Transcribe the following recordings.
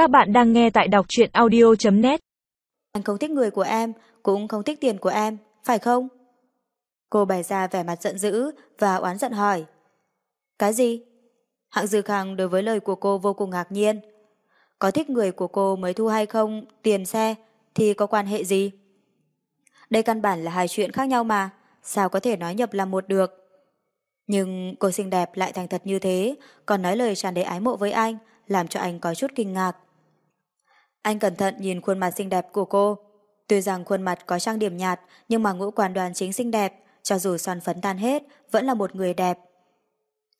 Các bạn đang nghe tại đọc truyện audio.net Anh không thích người của em, cũng không thích tiền của em, phải không? Cô bày ra vẻ mặt giận dữ và oán giận hỏi. Cái gì? Hạng Dư Khang đối với lời của cô vô cùng ngạc nhiên. Có thích người của cô mới thu hay không, tiền xe, thì có quan hệ gì? Đây căn bản là hai chuyện khác nhau mà, sao có thể nói nhập làm một được? Nhưng cô xinh đẹp lại thành thật như thế, còn nói lời tràn đầy ái mộ với anh, làm cho anh có chút kinh ngạc. Anh cẩn thận nhìn khuôn mặt xinh đẹp của cô. Tuy rằng khuôn mặt có trang điểm nhạt, nhưng mà ngũ quan đoàn chính xinh đẹp, cho dù son phấn tan hết, vẫn là một người đẹp.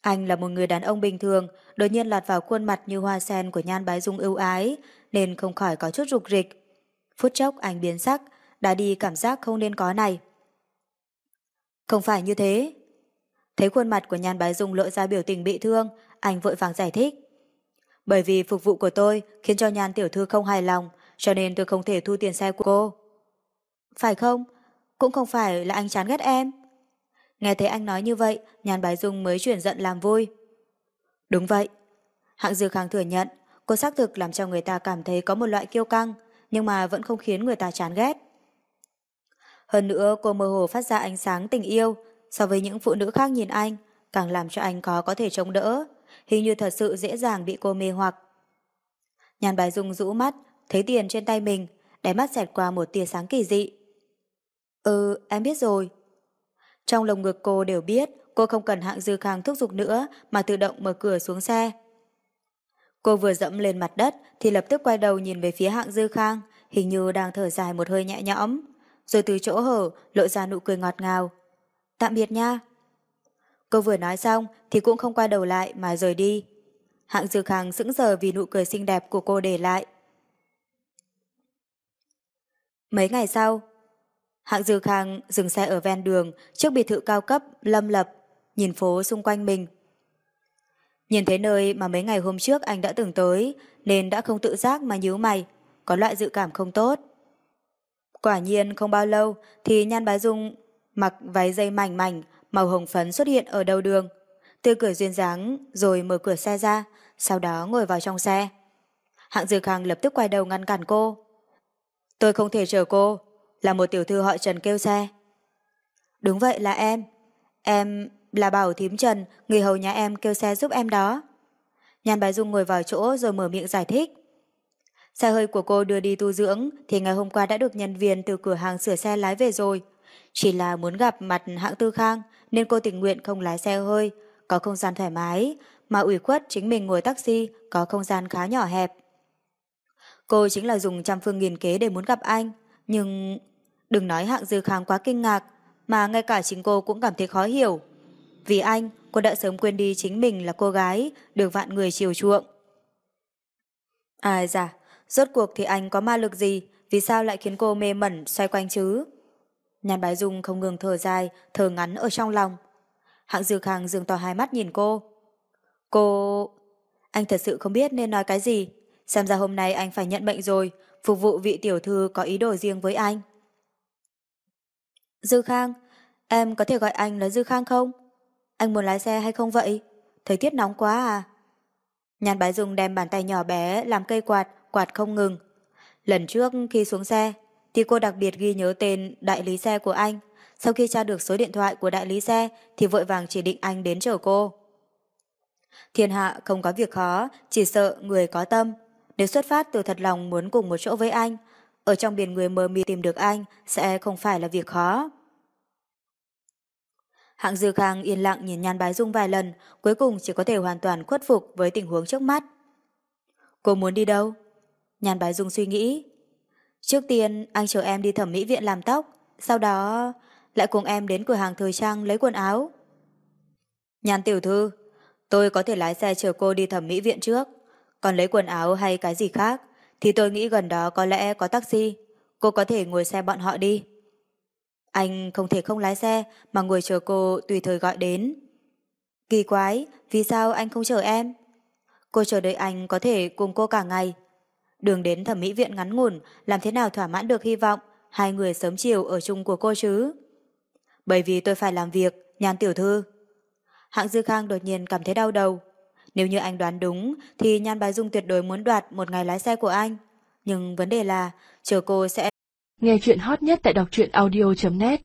Anh là một người đàn ông bình thường, đột nhiên lọt vào khuôn mặt như hoa sen của nhan bái dung ưu ái, nên không khỏi có chút rục rịch. Phút chốc anh biến sắc, đã đi cảm giác không nên có này. Không phải như thế. Thấy khuôn mặt của nhan bái dung lộ ra biểu tình bị thương, anh vội vàng giải thích. Bởi vì phục vụ của tôi khiến cho nhan tiểu thư không hài lòng, cho nên tôi không thể thu tiền xe của cô. Phải không? Cũng không phải là anh chán ghét em. Nghe thấy anh nói như vậy, nhan bái dung mới chuyển giận làm vui. Đúng vậy. Hạng Dư Khang thừa nhận, cô xác thực làm cho người ta cảm thấy có một loại kiêu căng, nhưng mà vẫn không khiến người ta chán ghét. Hơn nữa cô mơ hồ phát ra ánh sáng tình yêu, so với những phụ nữ khác nhìn anh, càng làm cho anh có có thể chống đỡ, hình như thật sự dễ dàng bị cô mê hoặc. Nhàn bài dung rũ mắt, thấy tiền trên tay mình, đáy mắt xẹt qua một tia sáng kỳ dị. Ừ, em biết rồi. Trong lồng ngực cô đều biết cô không cần hạng dư khang thúc giục nữa mà tự động mở cửa xuống xe. Cô vừa dẫm lên mặt đất thì lập tức quay đầu nhìn về phía hạng dư khang, hình như đang thở dài một hơi nhẹ nhõm, rồi từ chỗ hở lộ ra nụ cười ngọt ngào. Tạm biệt nha. Cô vừa nói xong thì cũng không quay đầu lại mà rời đi. Hạng Dược Khang sững sờ vì nụ cười xinh đẹp của cô để lại. Mấy ngày sau, Hạng Dược Khang dừng xe ở ven đường trước biệt thự cao cấp Lâm Lập, nhìn phố xung quanh mình. Nhìn thấy nơi mà mấy ngày hôm trước anh đã từng tới, nên đã không tự giác mà nhíu mày, có loại dự cảm không tốt. Quả nhiên không bao lâu thì Nhan Bá Dung mặc váy dây mảnh mảnh, màu hồng phấn xuất hiện ở đầu đường. Tươi cười duyên dáng rồi mở cửa xe ra, sau đó ngồi vào trong xe. Hạng Dư Khang lập tức quay đầu ngăn cản cô. Tôi không thể chờ cô, là một tiểu thư họ Trần kêu xe. Đúng vậy là em. Em là bảo thím Trần, người hầu nhà em kêu xe giúp em đó. Nhan Bái Dung ngồi vào chỗ rồi mở miệng giải thích. Xe hơi của cô đưa đi tu dưỡng thì ngày hôm qua đã được nhân viên từ cửa hàng sửa xe lái về rồi. Chỉ là muốn gặp mặt hạng tư khang nên cô tình nguyện không lái xe hơi, có không gian thoải mái, mà ủy khuất chính mình ngồi taxi có không gian khá nhỏ hẹp. Cô chính là dùng trăm phương nghìn kế để muốn gặp anh, nhưng đừng nói hạng dư khang quá kinh ngạc, mà ngay cả chính cô cũng cảm thấy khó hiểu. Vì anh, cô đã sớm quên đi chính mình là cô gái, được vạn người chiều chuộng. Ai dạ, rốt cuộc thì anh có ma lực gì, vì sao lại khiến cô mê mẩn xoay quanh chứ? Nhan Bái Dung không ngừng thở dài, thở ngắn ở trong lòng. Hạng Dư Khang dường to hai mắt nhìn cô. Cô... Anh thật sự không biết nên nói cái gì. Xem ra hôm nay anh phải nhận bệnh rồi, phục vụ vị tiểu thư có ý đồ riêng với anh. Dư Khang, em có thể gọi anh là Dư Khang không? Anh muốn lái xe hay không vậy? Thời tiết nóng quá à? Nhan Bái Dung đem bàn tay nhỏ bé làm cây quạt, quạt không ngừng. Lần trước khi xuống xe, thì cô đặc biệt ghi nhớ tên đại lý xe của anh. Sau khi tra được số điện thoại của đại lý xe thì vội vàng chỉ định anh đến chở cô. Thiên hạ không có việc khó, chỉ sợ người có tâm. Nếu xuất phát từ thật lòng muốn cùng một chỗ với anh, ở trong biển người mờ mị tìm được anh sẽ không phải là việc khó. Hạng Dư Khang yên lặng nhìn Nhan Bái Dung vài lần, cuối cùng chỉ có thể hoàn toàn khuất phục với tình huống trước mắt. Cô muốn đi đâu? Nhan Bái Dung suy nghĩ. Trước tiên anh chờ em đi thẩm mỹ viện làm tóc, sau đó lại cùng em đến cửa hàng thời trang lấy quần áo. Nhàn tiểu thư, tôi có thể lái xe chở cô đi thẩm mỹ viện trước, còn lấy quần áo hay cái gì khác thì tôi nghĩ gần đó có lẽ có taxi, cô có thể ngồi xe bọn họ đi. Anh không thể không lái xe mà ngồi chờ cô tùy thời gọi đến. Kỳ quái, vì sao anh không chờ em? Cô chờ đợi anh có thể cùng cô cả ngày, Đường đến thẩm mỹ viện ngắn ngủn, làm thế nào thỏa mãn được hy vọng hai người sớm chiều ở chung của cô chứ? Bởi vì tôi phải làm việc, nhàn tiểu thư. Hạng Dư Khang đột nhiên cảm thấy đau đầu. Nếu như anh đoán đúng thì Nhan Bái Dung tuyệt đối muốn đoạt một ngày lái xe của anh. Nhưng vấn đề là chờ cô sẽ Nghe chuyện hot nhất tại đọc truyện audio.net